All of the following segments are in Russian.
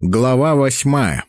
Глава восьмая.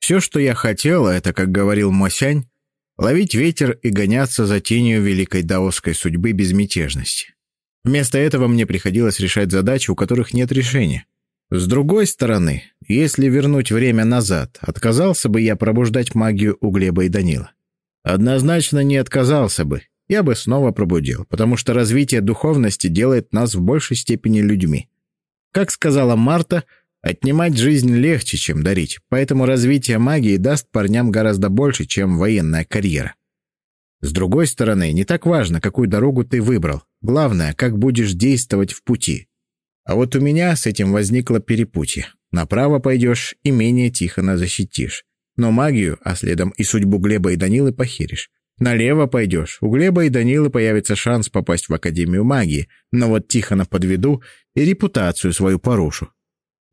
Все, что я хотел, это, как говорил Мосянь, ловить ветер и гоняться за тенью великой даосской судьбы безмятежности. Вместо этого мне приходилось решать задачи, у которых нет решения. С другой стороны, если вернуть время назад, отказался бы я пробуждать магию у Глеба и Данила? Однозначно не отказался бы. Я бы снова пробудил, потому что развитие духовности делает нас в большей степени людьми. Как сказала Марта, Отнимать жизнь легче, чем дарить, поэтому развитие магии даст парням гораздо больше, чем военная карьера. С другой стороны, не так важно, какую дорогу ты выбрал. Главное, как будешь действовать в пути. А вот у меня с этим возникло перепутье. Направо пойдешь и менее Тихона защитишь. Но магию, а следом и судьбу Глеба и Данилы похеришь. Налево пойдешь, у Глеба и Данилы появится шанс попасть в Академию магии, но вот Тихона подведу и репутацию свою порушу.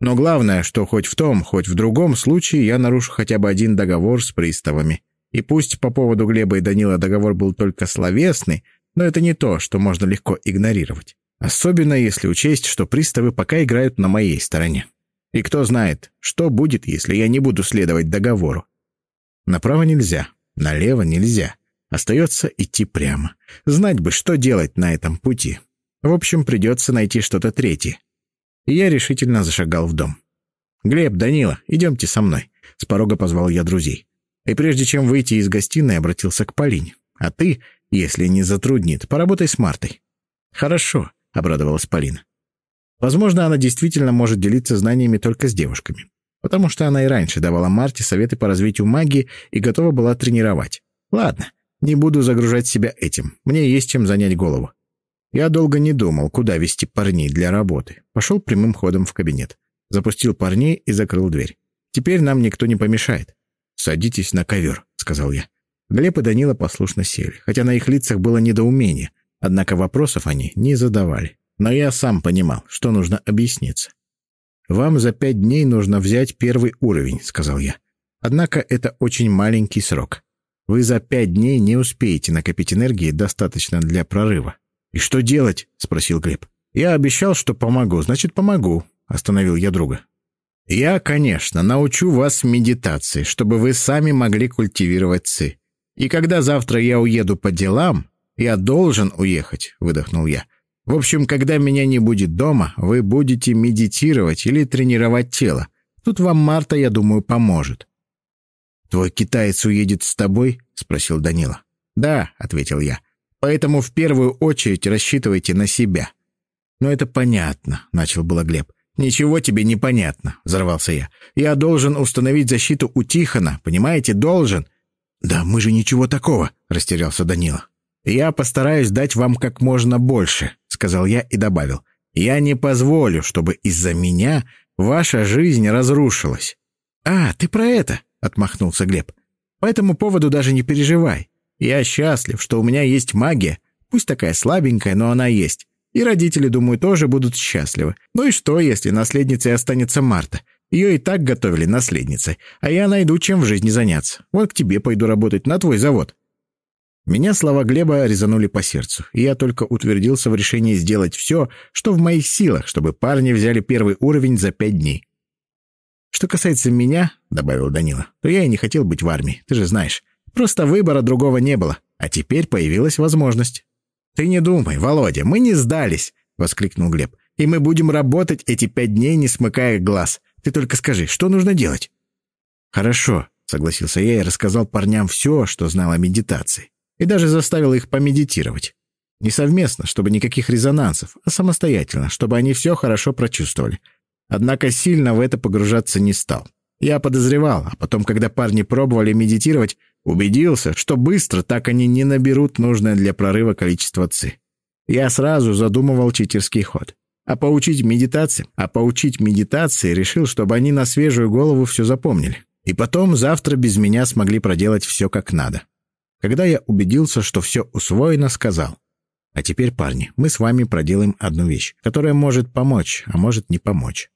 Но главное, что хоть в том, хоть в другом случае я нарушу хотя бы один договор с приставами. И пусть по поводу Глеба и Данила договор был только словесный, но это не то, что можно легко игнорировать. Особенно если учесть, что приставы пока играют на моей стороне. И кто знает, что будет, если я не буду следовать договору. Направо нельзя, налево нельзя. Остается идти прямо. Знать бы, что делать на этом пути. В общем, придется найти что-то третье и я решительно зашагал в дом. «Глеб, Данила, идемте со мной», — с порога позвал я друзей. И прежде чем выйти из гостиной, обратился к Полине. «А ты, если не затруднит, поработай с Мартой». «Хорошо», — обрадовалась Полина. Возможно, она действительно может делиться знаниями только с девушками, потому что она и раньше давала Марте советы по развитию магии и готова была тренировать. Ладно, не буду загружать себя этим, мне есть чем занять голову. Я долго не думал, куда вести парней для работы. Пошел прямым ходом в кабинет. Запустил парней и закрыл дверь. Теперь нам никто не помешает. «Садитесь на ковер», — сказал я. Глеб и Данила послушно сели, хотя на их лицах было недоумение, однако вопросов они не задавали. Но я сам понимал, что нужно объясниться. «Вам за пять дней нужно взять первый уровень», — сказал я. «Однако это очень маленький срок. Вы за пять дней не успеете накопить энергии достаточно для прорыва. «И что делать?» — спросил Глеб. «Я обещал, что помогу, значит, помогу», — остановил я друга. «Я, конечно, научу вас медитации, чтобы вы сами могли культивировать ци. И когда завтра я уеду по делам, я должен уехать», — выдохнул я. «В общем, когда меня не будет дома, вы будете медитировать или тренировать тело. Тут вам Марта, я думаю, поможет». «Твой китаец уедет с тобой?» — спросил Данила. «Да», — ответил я. Поэтому в первую очередь рассчитывайте на себя». «Ну, это понятно», — начал было Глеб. «Ничего тебе не понятно», — взорвался я. «Я должен установить защиту у Тихона, понимаете, должен». «Да мы же ничего такого», — растерялся Данила. «Я постараюсь дать вам как можно больше», — сказал я и добавил. «Я не позволю, чтобы из-за меня ваша жизнь разрушилась». «А, ты про это?» — отмахнулся Глеб. «По этому поводу даже не переживай. Я счастлив, что у меня есть магия, пусть такая слабенькая, но она есть. И родители, думаю, тоже будут счастливы. Ну и что, если наследницей останется Марта? Ее и так готовили наследницей, а я найду чем в жизни заняться. Вот к тебе пойду работать на твой завод». Меня слова Глеба резанули по сердцу, и я только утвердился в решении сделать все, что в моих силах, чтобы парни взяли первый уровень за пять дней. «Что касается меня», — добавил Данила, — «то я и не хотел быть в армии, ты же знаешь. Просто выбора другого не было, а теперь появилась возможность. «Ты не думай, Володя, мы не сдались!» — воскликнул Глеб. «И мы будем работать эти пять дней, не смыкая глаз. Ты только скажи, что нужно делать?» «Хорошо», — согласился я и рассказал парням все, что знал о медитации. И даже заставил их помедитировать. Не совместно, чтобы никаких резонансов, а самостоятельно, чтобы они все хорошо прочувствовали. Однако сильно в это погружаться не стал. Я подозревал, а потом, когда парни пробовали медитировать, Убедился, что быстро так они не наберут нужное для прорыва количество ЦИ. Я сразу задумывал читерский ход. А поучить медитации, а поучить медитации решил, чтобы они на свежую голову все запомнили. И потом завтра без меня смогли проделать все как надо. Когда я убедился, что все усвоено, сказал. А теперь, парни, мы с вами проделаем одну вещь, которая может помочь, а может не помочь.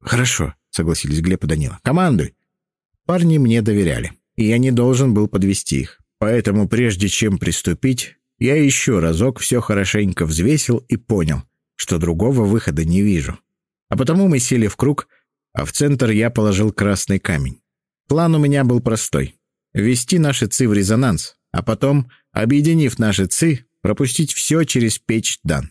Хорошо, согласились Глеб и Данила. Командуй. Парни мне доверяли и я не должен был подвести их. Поэтому прежде чем приступить, я еще разок все хорошенько взвесил и понял, что другого выхода не вижу. А потому мы сели в круг, а в центр я положил красный камень. План у меня был простой — ввести наши ЦИ в резонанс, а потом, объединив наши ЦИ, пропустить все через печь Дан.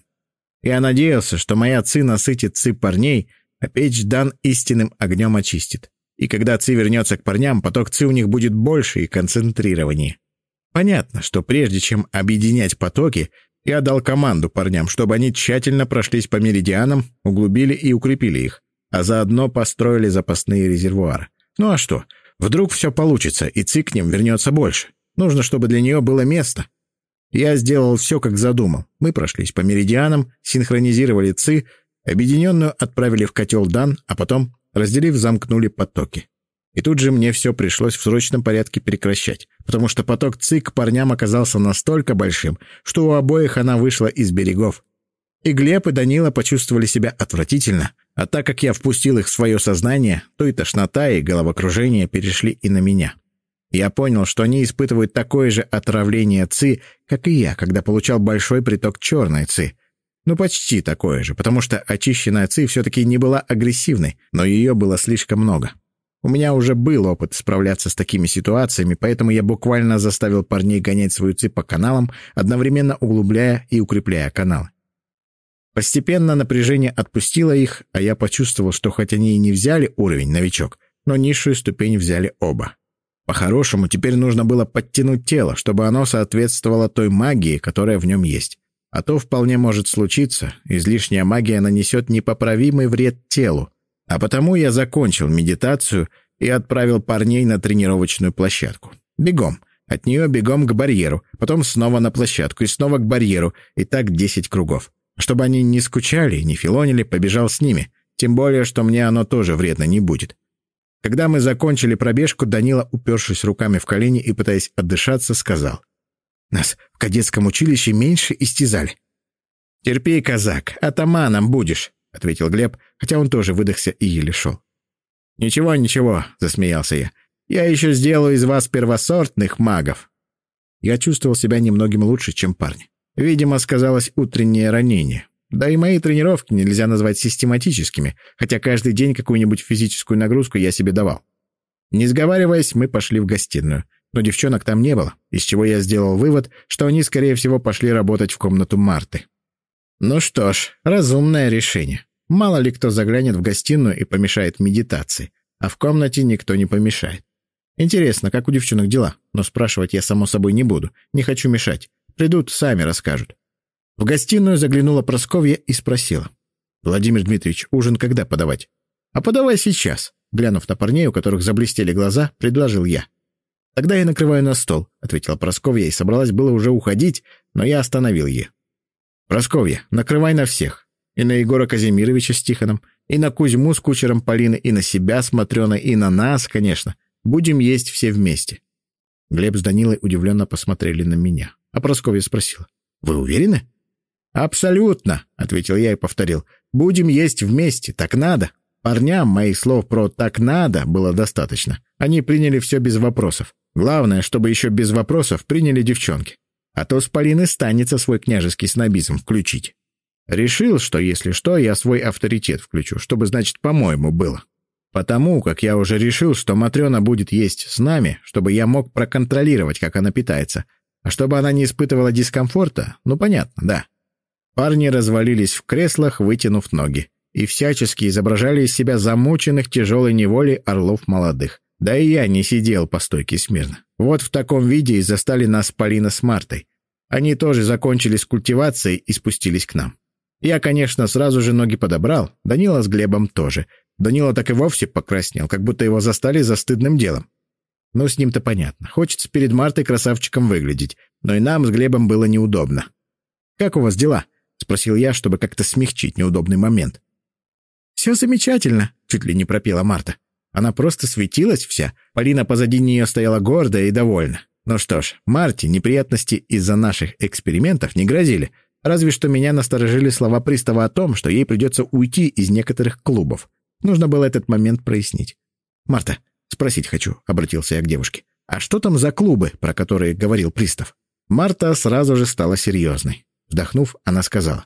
Я надеялся, что моя ЦИ насытит ЦИ парней, а печь Дан истинным огнем очистит. И когда ЦИ вернется к парням, поток ЦИ у них будет больше и концентрированнее. Понятно, что прежде чем объединять потоки, я дал команду парням, чтобы они тщательно прошлись по меридианам, углубили и укрепили их, а заодно построили запасные резервуары. Ну а что? Вдруг все получится, и ЦИ к ним вернется больше. Нужно, чтобы для нее было место. Я сделал все, как задумал. Мы прошлись по меридианам, синхронизировали ЦИ, объединенную отправили в котел Дан, а потом, разделив, замкнули потоки. И тут же мне все пришлось в срочном порядке прекращать, потому что поток ЦИ к парням оказался настолько большим, что у обоих она вышла из берегов. И Глеб, и Данила почувствовали себя отвратительно, а так как я впустил их в свое сознание, то и тошнота, и головокружение перешли и на меня. Я понял, что они испытывают такое же отравление ЦИ, как и я, когда получал большой приток черной ЦИ. Ну, почти такое же, потому что очищенная ЦИ все-таки не была агрессивной, но ее было слишком много. У меня уже был опыт справляться с такими ситуациями, поэтому я буквально заставил парней гонять свою ци по каналам, одновременно углубляя и укрепляя каналы. Постепенно напряжение отпустило их, а я почувствовал, что хоть они и не взяли уровень новичок, но низшую ступень взяли оба. По-хорошему, теперь нужно было подтянуть тело, чтобы оно соответствовало той магии, которая в нем есть. А то вполне может случиться, излишняя магия нанесет непоправимый вред телу, а потому я закончил медитацию и отправил парней на тренировочную площадку. Бегом. От нее бегом к барьеру, потом снова на площадку и снова к барьеру, и так десять кругов. Чтобы они не скучали, не филонили, побежал с ними. Тем более, что мне оно тоже вредно не будет. Когда мы закончили пробежку, Данила, упершись руками в колени и пытаясь отдышаться, сказал. «Нас в кадетском училище меньше истязали». «Терпи, казак, атаманом будешь», — ответил Глеб, хотя он тоже выдохся и еле шел. «Ничего, ничего», — засмеялся я. «Я еще сделаю из вас первосортных магов». Я чувствовал себя немногим лучше, чем парни. Видимо, сказалось утреннее ранение. Да и мои тренировки нельзя назвать систематическими, хотя каждый день какую-нибудь физическую нагрузку я себе давал. Не сговариваясь, мы пошли в гостиную. Но девчонок там не было, из чего я сделал вывод, что они, скорее всего, пошли работать в комнату Марты. Ну что ж, разумное решение. Мало ли кто заглянет в гостиную и помешает медитации, а в комнате никто не помешает. Интересно, как у девчонок дела, но спрашивать я, само собой, не буду. Не хочу мешать. Придут, сами расскажут. В гостиную заглянула Просковья и спросила. «Владимир Дмитриевич, ужин когда подавать?» «А подавай сейчас», — глянув на парней, у которых заблестели глаза, предложил я. «Тогда я накрываю на стол», — ответила Просковья и собралась было уже уходить, но я остановил ее. «Просковья, накрывай на всех. И на Егора Казимировича с Тихоном, и на Кузьму с кучером Полины, и на себя с Матрёной, и на нас, конечно. Будем есть все вместе». Глеб с Данилой удивленно посмотрели на меня. А Просковья спросила. «Вы уверены?» «Абсолютно», — ответил я и повторил. «Будем есть вместе, так надо». Парням моих слов про «так надо» было достаточно. Они приняли все без вопросов. Главное, чтобы еще без вопросов приняли девчонки. А то с Полины станется свой княжеский снобизм включить. Решил, что если что, я свой авторитет включу, чтобы, значит, по-моему было. Потому как я уже решил, что Матрена будет есть с нами, чтобы я мог проконтролировать, как она питается. А чтобы она не испытывала дискомфорта, ну, понятно, да. Парни развалились в креслах, вытянув ноги, и всячески изображали из себя замученных тяжелой неволей орлов молодых. Да и я не сидел по стойке смирно. Вот в таком виде и застали нас Полина с Мартой. Они тоже закончили с культивацией и спустились к нам. Я, конечно, сразу же ноги подобрал, Данила с Глебом тоже. Данила так и вовсе покраснел, как будто его застали за стыдным делом. Ну, с ним-то понятно. Хочется перед Мартой красавчиком выглядеть, но и нам с Глебом было неудобно. «Как у вас дела?» — спросил я, чтобы как-то смягчить неудобный момент. «Все замечательно», — чуть ли не пропела Марта. Она просто светилась вся. Полина позади нее стояла гордая и довольна. Ну что ж, Марте неприятности из-за наших экспериментов не грозили. Разве что меня насторожили слова пристава о том, что ей придется уйти из некоторых клубов. Нужно было этот момент прояснить. «Марта, спросить хочу», — обратился я к девушке. «А что там за клубы, про которые говорил пристав?» Марта сразу же стала серьезной. Вдохнув, она сказала.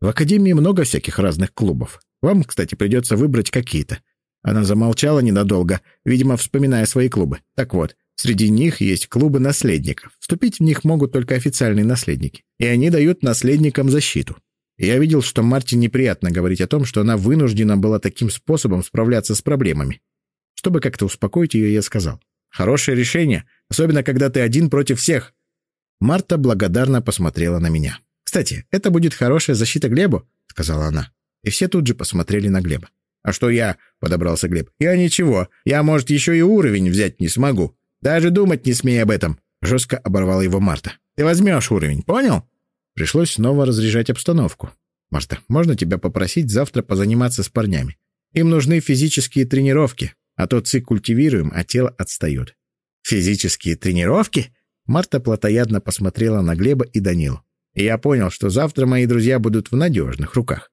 «В Академии много всяких разных клубов. Вам, кстати, придется выбрать какие-то. Она замолчала ненадолго, видимо, вспоминая свои клубы. Так вот, среди них есть клубы наследников. Вступить в них могут только официальные наследники. И они дают наследникам защиту. Я видел, что Марте неприятно говорить о том, что она вынуждена была таким способом справляться с проблемами. Чтобы как-то успокоить ее, я сказал. «Хорошее решение, особенно когда ты один против всех». Марта благодарно посмотрела на меня. «Кстати, это будет хорошая защита Глебу», — сказала она. И все тут же посмотрели на Глеба. «А что я?» — подобрался Глеб. «Я ничего. Я, может, еще и уровень взять не смогу. Даже думать не смей об этом!» Жестко оборвала его Марта. «Ты возьмешь уровень, понял?» Пришлось снова разряжать обстановку. «Марта, можно тебя попросить завтра позаниматься с парнями? Им нужны физические тренировки, а то цик культивируем, а тело отстает». «Физические тренировки?» Марта плотоядно посмотрела на Глеба и Данилу. И я понял, что завтра мои друзья будут в надежных руках.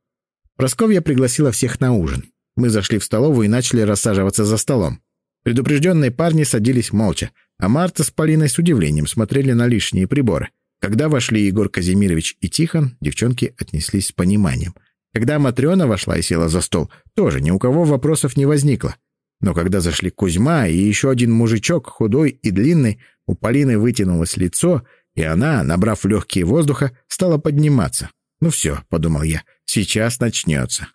Просковья пригласила всех на ужин. Мы зашли в столовую и начали рассаживаться за столом. Предупрежденные парни садились молча, а Марта с Полиной с удивлением смотрели на лишние приборы. Когда вошли Егор Казимирович и Тихон, девчонки отнеслись с пониманием. Когда Матрена вошла и села за стол, тоже ни у кого вопросов не возникло. Но когда зашли Кузьма и еще один мужичок, худой и длинный, у Полины вытянулось лицо, и она, набрав легкие воздуха, стала подниматься. «Ну все», — подумал я, — «сейчас начнется».